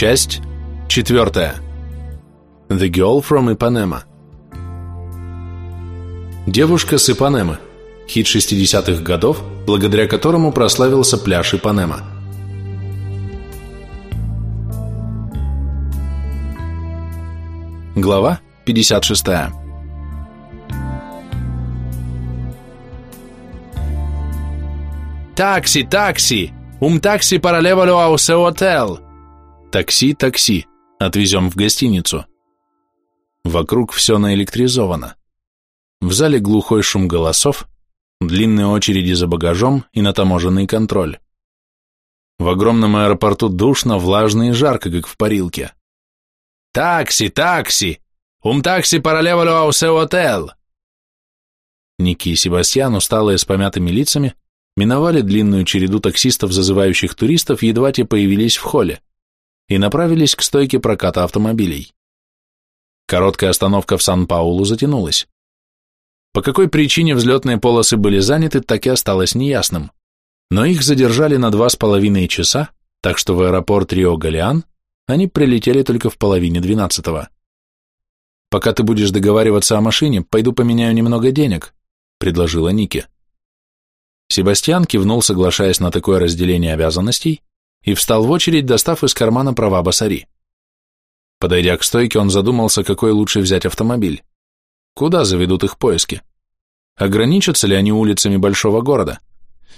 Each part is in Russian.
Часть четвертая. The Girl from Ipanema. Девушка с Ипанемы. Хит 60-х годов, благодаря которому прославился пляж Ипанема. Глава 56. «Такси, такси! Ум такси паралевалю аусе отел!» «Такси, такси! Отвезем в гостиницу!» Вокруг все наэлектризовано. В зале глухой шум голосов, длинные очереди за багажом и на таможенный контроль. В огромном аэропорту душно, влажно и жарко, как в парилке. «Такси, такси! Ум такси паралевалю аусе отел!» Ники и Себастьян, усталые с помятыми лицами, миновали длинную череду таксистов, зазывающих туристов, едва те появились в холле, и направились к стойке проката автомобилей. Короткая остановка в Сан-Паулу затянулась. По какой причине взлетные полосы были заняты, так и осталось неясным. Но их задержали на два с половиной часа, так что в аэропорт Рио-Галиан они прилетели только в половине двенадцатого. «Пока ты будешь договариваться о машине, пойду поменяю немного денег», — предложила Ники. Себастьян кивнул, соглашаясь на такое разделение обязанностей, и встал в очередь, достав из кармана права Басари. Подойдя к стойке, он задумался, какой лучше взять автомобиль. Куда заведут их поиски? Ограничатся ли они улицами большого города?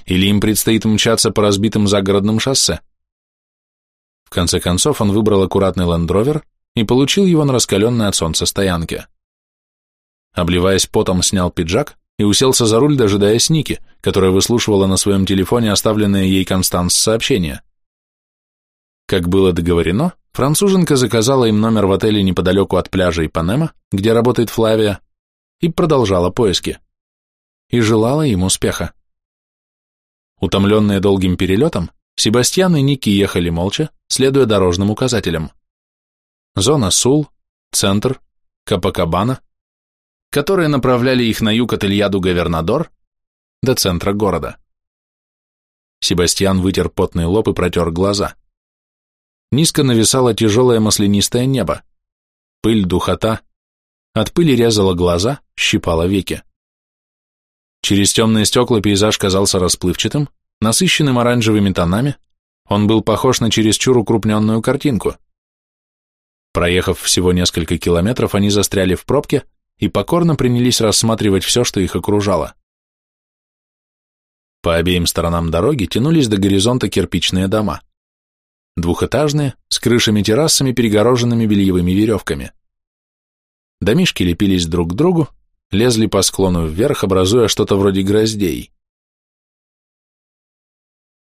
Или им предстоит мчаться по разбитым загородным шоссе? В конце концов, он выбрал аккуратный лендровер и получил его на раскаленной от солнца стоянке. Обливаясь потом, снял пиджак и уселся за руль, дожидаясь Ники, которая выслушивала на своем телефоне оставленное ей Констанс сообщение. Как было договорено, француженка заказала им номер в отеле неподалеку от пляжа Ипанема, где работает Флавия, и продолжала поиски. И желала им успеха. Утомленные долгим перелетом, Себастьян и Ники ехали молча, следуя дорожным указателям. Зона Сул, Центр, Капакабана, которые направляли их на юг от Ильяду-Говернадор до центра города. Себастьян вытер потный лоб и протер глаза. Низко нависало тяжелое маслянистое небо. Пыль, духота. От пыли резала глаза, щипала веки. Через темные стекла пейзаж казался расплывчатым, насыщенным оранжевыми тонами, он был похож на чересчур укрупненную картинку. Проехав всего несколько километров, они застряли в пробке, и покорно принялись рассматривать все, что их окружало. По обеим сторонам дороги тянулись до горизонта кирпичные дома. Двухэтажные, с крышами-террасами, перегороженными бельевыми веревками. Домишки лепились друг к другу, лезли по склону вверх, образуя что-то вроде гроздей.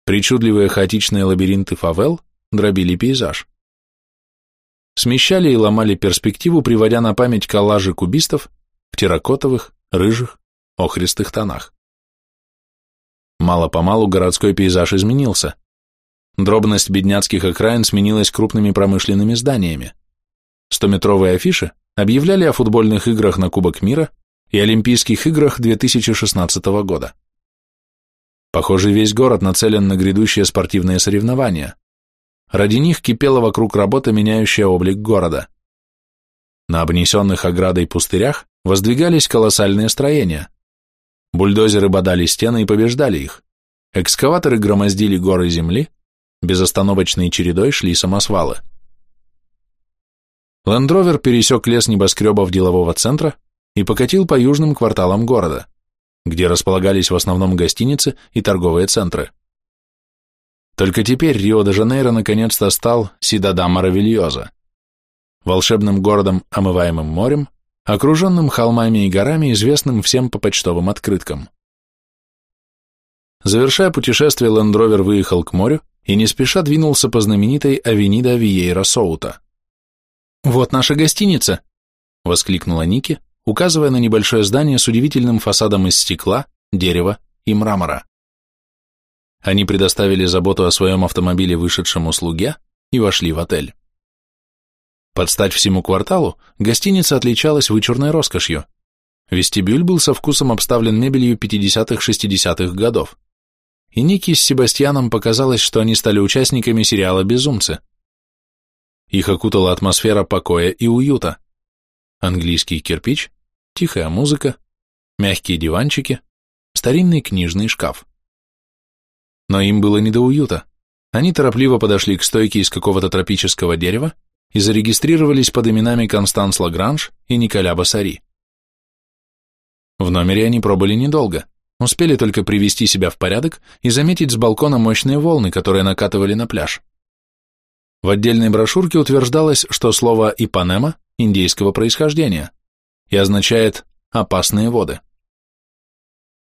Причудливые хаотичные лабиринты фавел дробили пейзаж смещали и ломали перспективу, приводя на память коллажи кубистов в терракотовых, рыжих, охристых тонах. Мало-помалу городской пейзаж изменился. Дробность бедняцких окраин сменилась крупными промышленными зданиями. Стометровые афиши объявляли о футбольных играх на Кубок мира и Олимпийских играх 2016 года. Похоже, весь город нацелен на грядущие спортивные соревнования. Ради них кипела вокруг работа, меняющая облик города. На обнесенных оградой пустырях воздвигались колоссальные строения. Бульдозеры бодали стены и побеждали их. Экскаваторы громоздили горы земли, безостановочной чередой шли самосвалы. Лендровер пересек лес небоскребов делового центра и покатил по южным кварталам города, где располагались в основном гостиницы и торговые центры. Только теперь Рио-де-Жанейро наконец-то стал Сидада Маравильоза, волшебным городом, омываемым морем, окруженным холмами и горами, известным всем по почтовым открыткам. Завершая путешествие, Лендровер выехал к морю и не спеша двинулся по знаменитой Авенида Виейра Соута. «Вот наша гостиница!» — воскликнула Ники, указывая на небольшое здание с удивительным фасадом из стекла, дерева и мрамора. Они предоставили заботу о своем автомобиле вышедшему слуге и вошли в отель. Под стать всему кварталу гостиница отличалась вычурной роскошью. Вестибюль был со вкусом обставлен мебелью 50-60-х годов. И Ники с Себастьяном показалось, что они стали участниками сериала «Безумцы». Их окутала атмосфера покоя и уюта. Английский кирпич, тихая музыка, мягкие диванчики, старинный книжный шкаф. Но им было не до уюта. Они торопливо подошли к стойке из какого-то тропического дерева и зарегистрировались под именами Констанс Лагранж и Николя Басари. В номере они пробыли недолго, успели только привести себя в порядок и заметить с балкона мощные волны, которые накатывали на пляж. В отдельной брошюрке утверждалось, что слово «Ипанема» индейского происхождения и означает «опасные воды».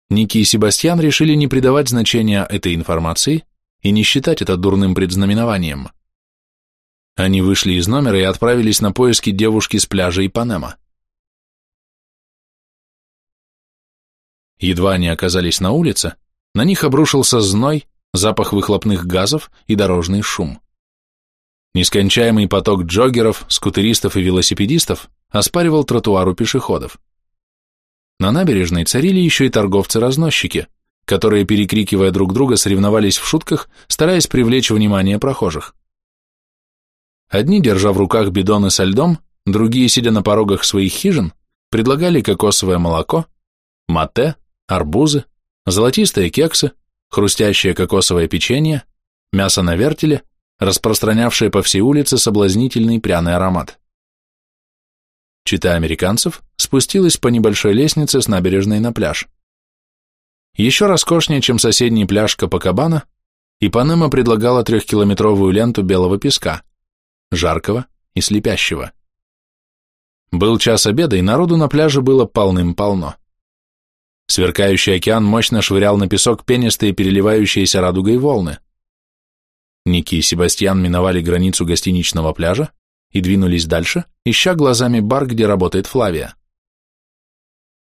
Ники и Себастьян решили не придавать значения этой информации и не считать это дурным предзнаменованием. Они вышли из номера и отправились на поиски девушки с пляжа Ипанема. Едва они оказались на улице, на них обрушился зной, запах выхлопных газов и дорожный шум. Нескончаемый поток джоггеров, скутеристов и велосипедистов оспаривал тротуар у пешеходов. На набережной царили еще и торговцы-разносчики, которые, перекрикивая друг друга, соревновались в шутках, стараясь привлечь внимание прохожих. Одни, держа в руках бидоны со льдом, другие, сидя на порогах своих хижин, предлагали кокосовое молоко, мате, арбузы, золотистые кексы, хрустящее кокосовое печенье, мясо на вертеле, распространявшее по всей улице соблазнительный пряный аромат. Чита американцев спустилась по небольшой лестнице с набережной на пляж. Еще роскошнее, чем соседний пляж Капакабана, Ипанема предлагала трехкилометровую ленту белого песка, жаркого и слепящего. Был час обеда, и народу на пляже было полным-полно. Сверкающий океан мощно швырял на песок пенистые переливающиеся радугой волны. Ники и Себастьян миновали границу гостиничного пляжа и двинулись дальше, ища глазами бар, где работает Флавия.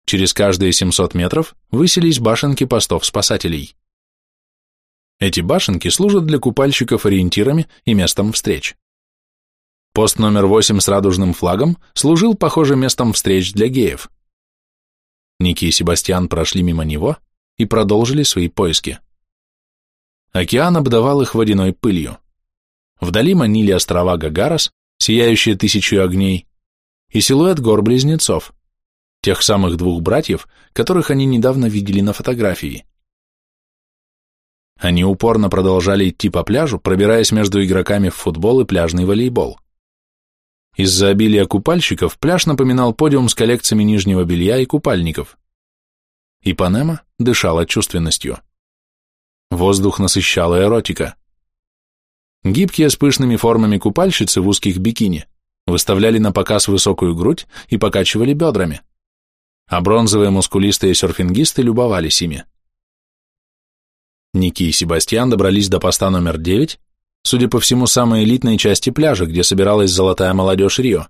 Через каждые 700 метров высились башенки постов спасателей. Эти башенки служат для купальщиков ориентирами и местом встреч. Пост номер 8 с радужным флагом служил, похоже, местом встреч для геев. Ники и Себастьян прошли мимо него и продолжили свои поиски. Океан обдавал их водяной пылью. Вдали манили острова Гагарас, сияющие тысячу огней, и силуэт гор-близнецов, тех самых двух братьев, которых они недавно видели на фотографии. Они упорно продолжали идти по пляжу, пробираясь между игроками в футбол и пляжный волейбол. Из-за обилия купальщиков пляж напоминал подиум с коллекциями нижнего белья и купальников. Ипанема дышала чувственностью. Воздух насыщала эротика. Гибкие с пышными формами купальщицы в узких бикини выставляли на показ высокую грудь и покачивали бедрами, а бронзовые мускулистые серфингисты любовались ими. Ники и Себастьян добрались до поста номер 9 судя по всему, самой элитной части пляжа, где собиралась золотая молодежь Рио.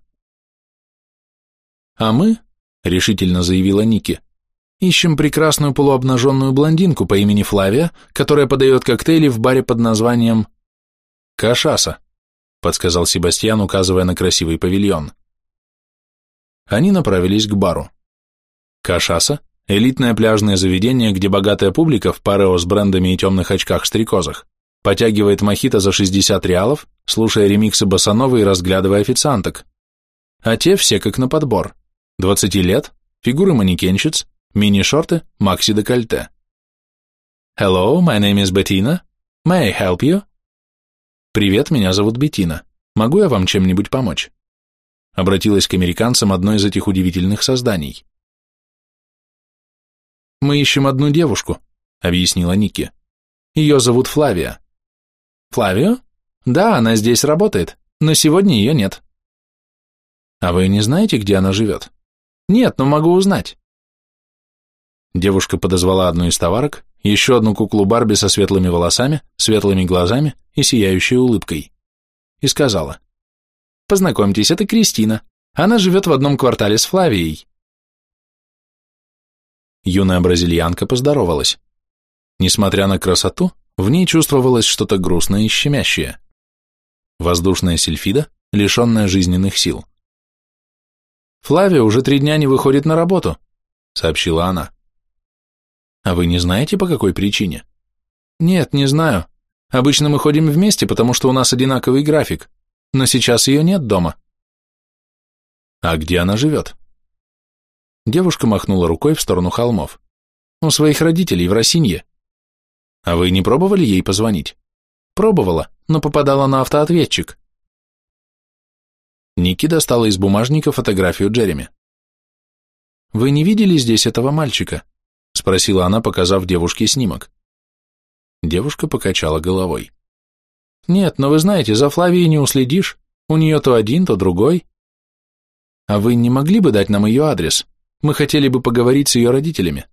«А мы», — решительно заявила Ники, — «ищем прекрасную полуобнаженную блондинку по имени Флавия, которая подает коктейли в баре под названием «Кашаса», — подсказал Себастьян, указывая на красивый павильон. Они направились к бару. Кашаса — элитное пляжное заведение, где богатая публика в парео с брендами и темных очках-стрекозах потягивает мохито за 60 реалов, слушая ремиксы босановы и разглядывая официанток. А те все как на подбор. 20 лет, фигуры манекенщиц, мини-шорты, макси-декольте. Hello, my name is Bettina. May I help you? Привет, меня зовут Беттина. Могу я вам чем-нибудь помочь? Обратилась к американцам одно из этих удивительных созданий. Мы ищем одну девушку, объяснила Ники. Ее зовут Флавия. Флавио? Да, она здесь работает, но сегодня ее нет. А вы не знаете, где она живет? Нет, но могу узнать. Девушка подозвала одну из товарок, еще одну куклу Барби со светлыми волосами, светлыми глазами и сияющей улыбкой, и сказала, «Познакомьтесь, это Кристина. Она живет в одном квартале с Флавией». Юная бразильянка поздоровалась. Несмотря на красоту, в ней чувствовалось что-то грустное и щемящее. Воздушная сельфида, лишенная жизненных сил. «Флавия уже три дня не выходит на работу», — сообщила она. «А вы не знаете, по какой причине?» «Нет, не знаю. Обычно мы ходим вместе, потому что у нас одинаковый график. но сейчас ее нет дома. А где она живет? Девушка махнула рукой в сторону холмов. У своих родителей в Росинье. А вы не пробовали ей позвонить? Пробовала, но попадала на автоответчик. Ники достала из бумажника фотографию Джереми. «Вы не видели здесь этого мальчика?» — спросила она, показав девушке снимок. Девушка покачала головой. «Нет, но вы знаете, за Флавией не уследишь. У нее то один, то другой. А вы не могли бы дать нам ее адрес? Мы хотели бы поговорить с ее родителями».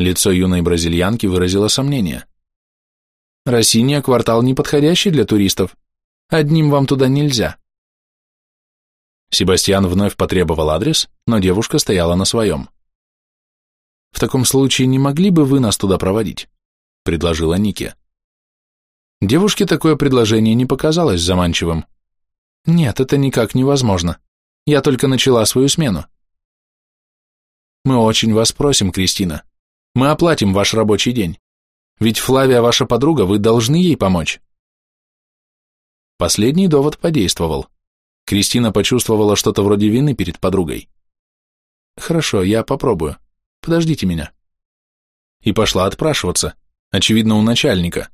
Лицо юной бразильянки выразило сомнение. «Россиния – квартал неподходящий для туристов. Одним вам туда нельзя». Себастьян вновь потребовал адрес, но девушка стояла на своем. «В таком случае не могли бы вы нас туда проводить?» – предложила Ники. Девушке такое предложение не показалось заманчивым. «Нет, это никак невозможно. Я только начала свою смену». «Мы очень вас просим, Кристина. Мы оплатим ваш рабочий день. Ведь Флавия ваша подруга, вы должны ей помочь». Последний довод подействовал. Кристина почувствовала что-то вроде вины перед подругой. «Хорошо, я попробую. Подождите меня». И пошла отпрашиваться, очевидно, у начальника,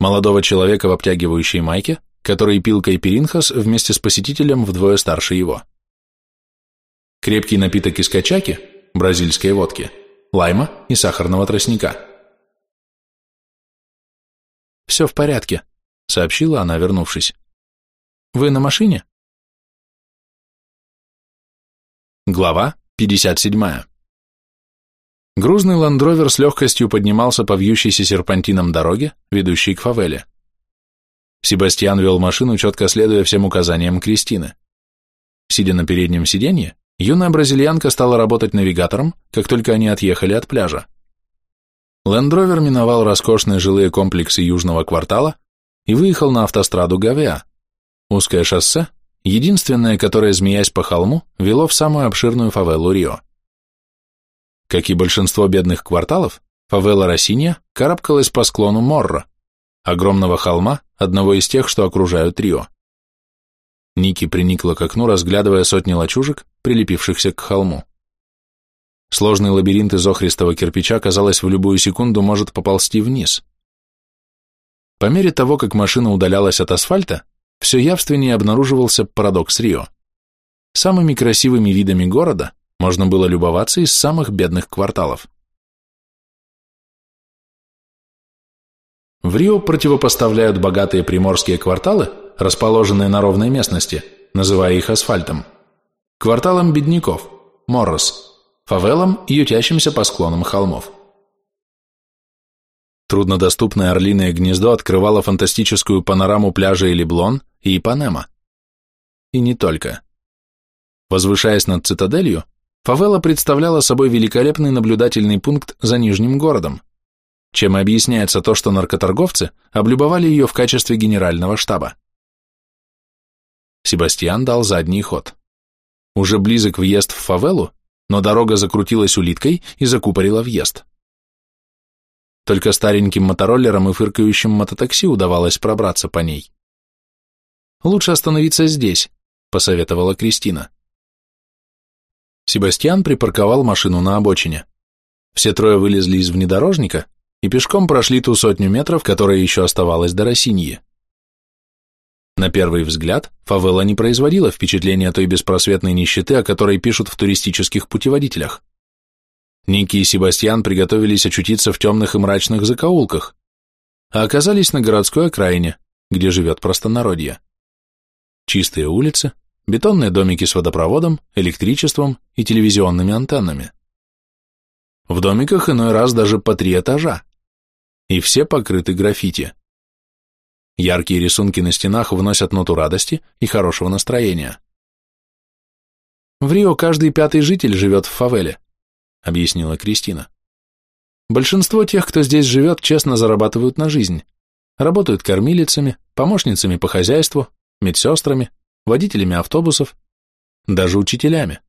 молодого человека в обтягивающей майке, который пил кайперинхас вместе с посетителем вдвое старше его. Крепкий напиток из качаки, бразильской водки, лайма и сахарного тростника. «Все в порядке», — сообщила она, вернувшись. «Вы на машине?» Глава 57. Грузный ландровер с легкостью поднимался по вьющейся серпантином дороге, ведущей к фавеле. Себастьян вел машину, четко следуя всем указаниям Кристины. Сидя на переднем сиденье, юная бразильянка стала работать навигатором, как только они отъехали от пляжа. Лендровер миновал роскошные жилые комплексы южного квартала и выехал на автостраду Гавеа, узкое шоссе, единственное, которое, змеясь по холму, вело в самую обширную фавелу Рио. Как и большинство бедных кварталов, фавела Росинья карабкалась по склону Морро, огромного холма, одного из тех, что окружают Рио. Ники приникла к окну, разглядывая сотни лачужек, прилепившихся к холму. Сложный лабиринт из охристого кирпича, казалось, в любую секунду может поползти вниз. По мере того, как машина удалялась от асфальта, все явственнее обнаруживался парадокс Рио. Самыми красивыми видами города можно было любоваться из самых бедных кварталов. В Рио противопоставляют богатые приморские кварталы, расположенные на ровной местности, называя их асфальтом, кварталам бедняков, Моррос, фавелам, ютящимся по склонам холмов. Труднодоступное орлиное гнездо открывало фантастическую панораму пляжа Элиблон и Ипанема. И не только. Возвышаясь над цитаделью, фавела представляла собой великолепный наблюдательный пункт за Нижним городом, чем объясняется то, что наркоторговцы облюбовали ее в качестве генерального штаба. Себастьян дал задний ход. Уже близок въезд в фавелу, но дорога закрутилась улиткой и закупорила въезд. Только стареньким мотороллерам и фыркающим мототакси удавалось пробраться по ней. «Лучше остановиться здесь», — посоветовала Кристина. Себастьян припарковал машину на обочине. Все трое вылезли из внедорожника и пешком прошли ту сотню метров, которая еще оставалась до Росиньи. На первый взгляд, фавела не производила впечатления той беспросветной нищеты, о которой пишут в туристических путеводителях. Ники и Себастьян приготовились очутиться в темных и мрачных закоулках, а оказались на городской окраине, где живет простонародье. Чистые улицы, бетонные домики с водопроводом, электричеством и телевизионными антеннами. В домиках иной раз даже по три этажа, и все покрыты граффити. Яркие рисунки на стенах вносят ноту радости и хорошего настроения. В Рио каждый пятый житель живет в фавеле, объяснила Кристина. Большинство тех, кто здесь живет, честно зарабатывают на жизнь. Работают кормилицами, помощницами по хозяйству, медсестрами, водителями автобусов, даже учителями.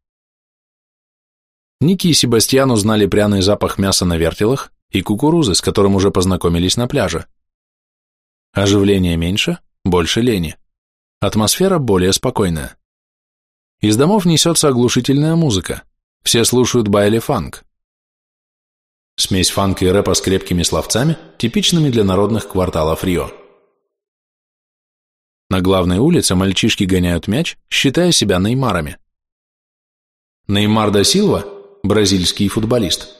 Ники и Себастьян узнали пряный запах мяса на вертелах и кукурузы, с которым уже познакомились на пляже. Оживление меньше, больше лени. Атмосфера более спокойная. Из домов несется оглушительная музыка. Все слушают байли фанк. Смесь фанка и рэпа с крепкими словцами, типичными для народных кварталов Рио. На главной улице мальчишки гоняют мяч, считая себя неймарами. Неймар да Силва – бразильский футболист.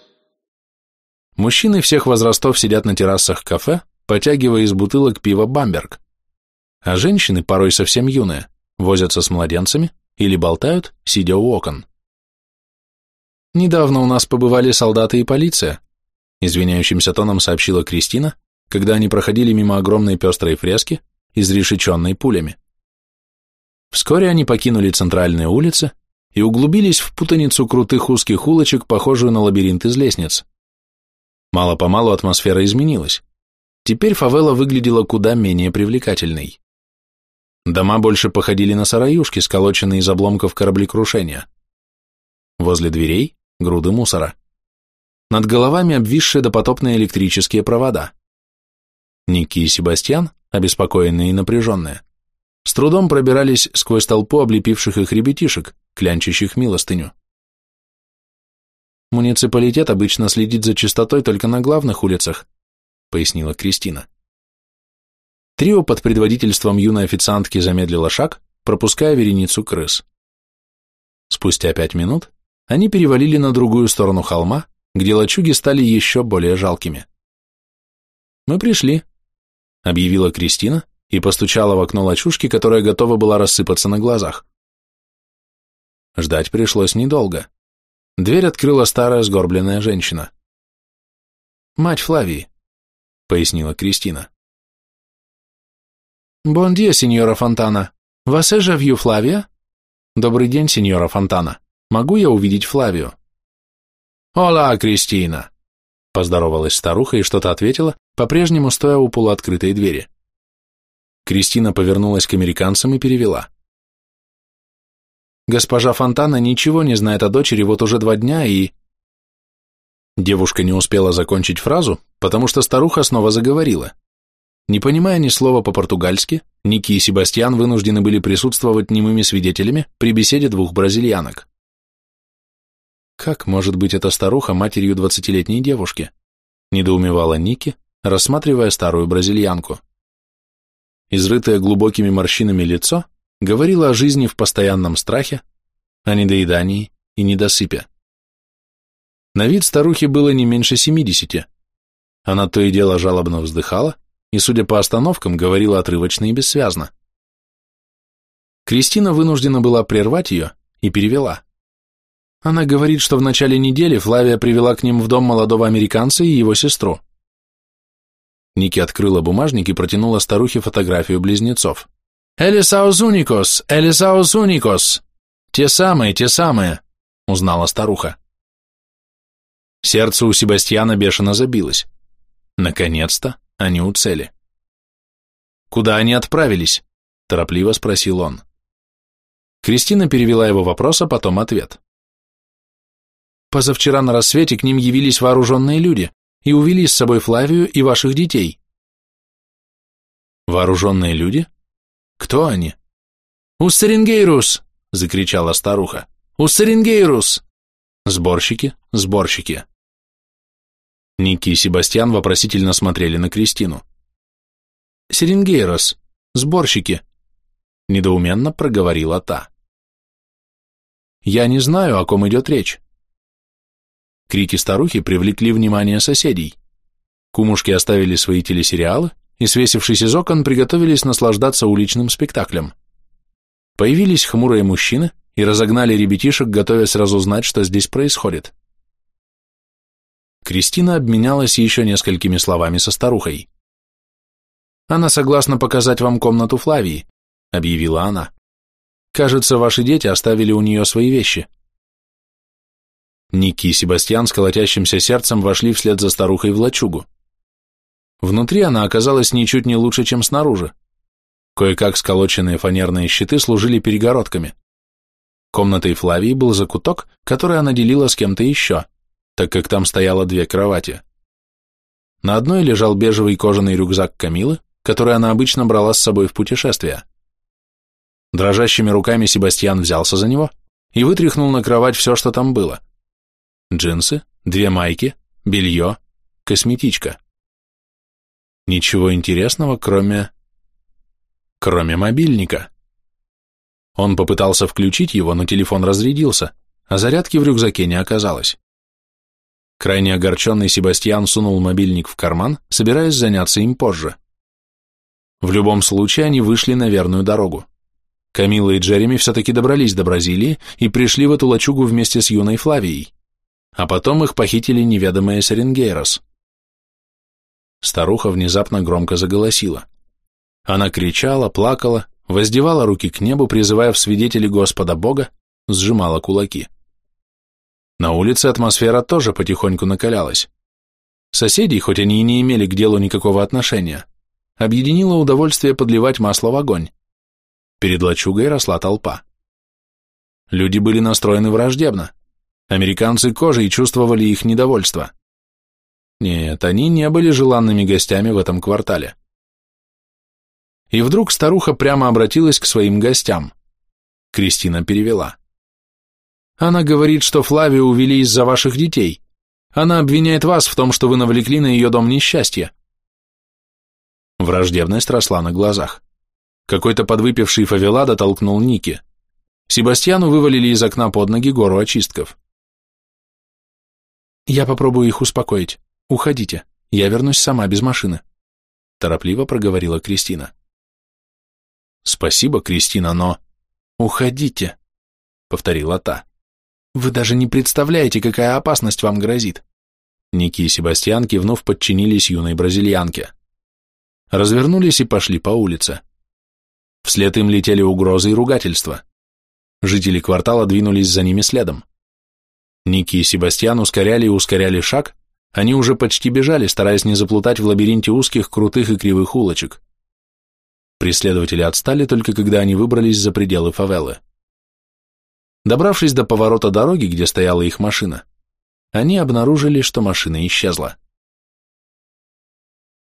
Мужчины всех возрастов сидят на террасах кафе, потягивая из бутылок пива «Бамберг». А женщины, порой совсем юные, возятся с младенцами или болтают, сидя у окон. «Недавно у нас побывали солдаты и полиция», извиняющимся тоном сообщила Кристина, когда они проходили мимо огромной пестрой фрески, изрешеченной пулями. Вскоре они покинули центральные улицы и углубились в путаницу крутых узких улочек, похожую на лабиринт из лестниц. Мало-помалу атмосфера изменилась. Теперь фавела выглядела куда менее привлекательной. Дома больше походили на сараюшки, сколоченные из обломков кораблекрушения. Возле дверей – груды мусора. Над головами обвисшие допотопные электрические провода. Ники и Себастьян, обеспокоенные и напряженные, с трудом пробирались сквозь толпу облепивших их ребятишек, клянчащих милостыню. Муниципалитет обычно следит за чистотой только на главных улицах, пояснила Кристина. Трио под предводительством юной официантки замедлило шаг, пропуская вереницу крыс. Спустя пять минут они перевалили на другую сторону холма, где лачуги стали еще более жалкими. «Мы пришли», — объявила Кристина и постучала в окно лачушки, которая готова была рассыпаться на глазах. Ждать пришлось недолго. Дверь открыла старая сгорбленная женщина. «Мать Флавии», — пояснила Кристина. «Бон дия, сеньора Фонтана. Вас эжа вью Флавия?» «Добрый день, сеньора Фонтана. Могу я увидеть Флавию?» «Ола, Кристина!» Поздоровалась старуха и что-то ответила, по-прежнему стоя у полуоткрытой двери. Кристина повернулась к американцам и перевела. Госпожа Фонтана ничего не знает о дочери вот уже два дня и... Девушка не успела закончить фразу, потому что старуха снова заговорила. Не понимая ни слова по-португальски, Ники и Себастьян вынуждены были присутствовать немыми свидетелями при беседе двух бразильянок. Как может быть эта старуха матерью двадцатилетней девушки? Недоумевала Ники, рассматривая старую бразильянку. Изрытое глубокими морщинами лицо говорила о жизни в постоянном страхе, о недоедании и недосыпе. На вид старухи было не меньше семидесяти. Она то и дело жалобно вздыхала и, судя по остановкам, говорила отрывочно и бессвязно. Кристина вынуждена была прервать ее и перевела. Она говорит, что в начале недели Флавия привела к ним в дом молодого американца и его сестру. Ники открыла бумажник и протянула старухе фотографию близнецов. «Элисаус уникос! Элисаус уникос!» «Те самые, те самые!» — узнала старуха. Сердце у Себастьяна бешено забилось. Наконец-то они у цели. «Куда они отправились?» — торопливо спросил он. Кристина перевела его вопрос, а потом ответ. «Позавчера на рассвете к ним явились вооруженные люди и увели с собой Флавию и ваших детей». «Вооруженные люди?» Кто они? «Уссерингейрус!» — закричала старуха. «Уссерингейрус!» Сборщики, сборщики. Ники и Себастьян вопросительно смотрели на Кристину. «Серингейрос, сборщики», — недоуменно проговорила та. «Я не знаю, о ком идет речь». Крики старухи привлекли внимание соседей. Кумушки оставили свои телесериалы и, свесившись из окон, приготовились наслаждаться уличным спектаклем. Появились хмурые мужчины и разогнали ребятишек, готовясь разузнать, что здесь происходит. Кристина обменялась еще несколькими словами со старухой. «Она согласна показать вам комнату Флавии», — объявила она. «Кажется, ваши дети оставили у нее свои вещи». Ники и Себастьян с колотящимся сердцем вошли вслед за старухой в лачугу. Внутри она оказалась ничуть не лучше, чем снаружи. Кое-как сколоченные фанерные щиты служили перегородками. Комнатой Флавии был закуток, который она делила с кем-то еще, так как там стояло две кровати. На одной лежал бежевый кожаный рюкзак Камилы, который она обычно брала с собой в путешествия. Дрожащими руками Себастьян взялся за него и вытряхнул на кровать все, что там было. Джинсы, две майки, белье, косметичка. Ничего интересного, кроме... кроме мобильника. Он попытался включить его, но телефон разрядился, а зарядки в рюкзаке не оказалось. Крайне огорченный Себастьян сунул мобильник в карман, собираясь заняться им позже. В любом случае они вышли на верную дорогу. Камила и Джереми все-таки добрались до Бразилии и пришли в эту лачугу вместе с юной Флавией, а потом их похитили неведомые Серенгейрос. Старуха внезапно громко заголосила. Она кричала, плакала, воздевала руки к небу, призывая в свидетели Господа Бога, сжимала кулаки. На улице атмосфера тоже потихоньку накалялась. Соседей, хоть они и не имели к делу никакого отношения, объединило удовольствие подливать масло в огонь. Перед лачугой росла толпа. Люди были настроены враждебно. Американцы кожей чувствовали их недовольство. Нет, они не были желанными гостями в этом квартале. И вдруг старуха прямо обратилась к своим гостям. Кристина перевела. Она говорит, что Флавию увели из-за ваших детей. Она обвиняет вас в том, что вы навлекли на ее дом несчастье. Враждебность росла на глазах. Какой-то подвыпивший фавелада толкнул Ники. Себастьяну вывалили из окна под ноги гору очистков. «Я попробую их успокоить. Уходите. Я вернусь сама, без машины», — торопливо проговорила Кристина. «Спасибо, Кристина, но...» «Уходите», — повторила та. «Вы даже не представляете, какая опасность вам грозит». Ники и Себастьян, кивнув, подчинились юной бразильянке. Развернулись и пошли по улице. Вслед им летели угрозы и ругательства. Жители квартала двинулись за ними следом. Ники и Себастьян ускоряли и ускоряли шаг, они уже почти бежали, стараясь не заплутать в лабиринте узких, крутых и кривых улочек. Преследователи отстали только когда они выбрались за пределы фавелы. Добравшись до поворота дороги, где стояла их машина, они обнаружили, что машина исчезла.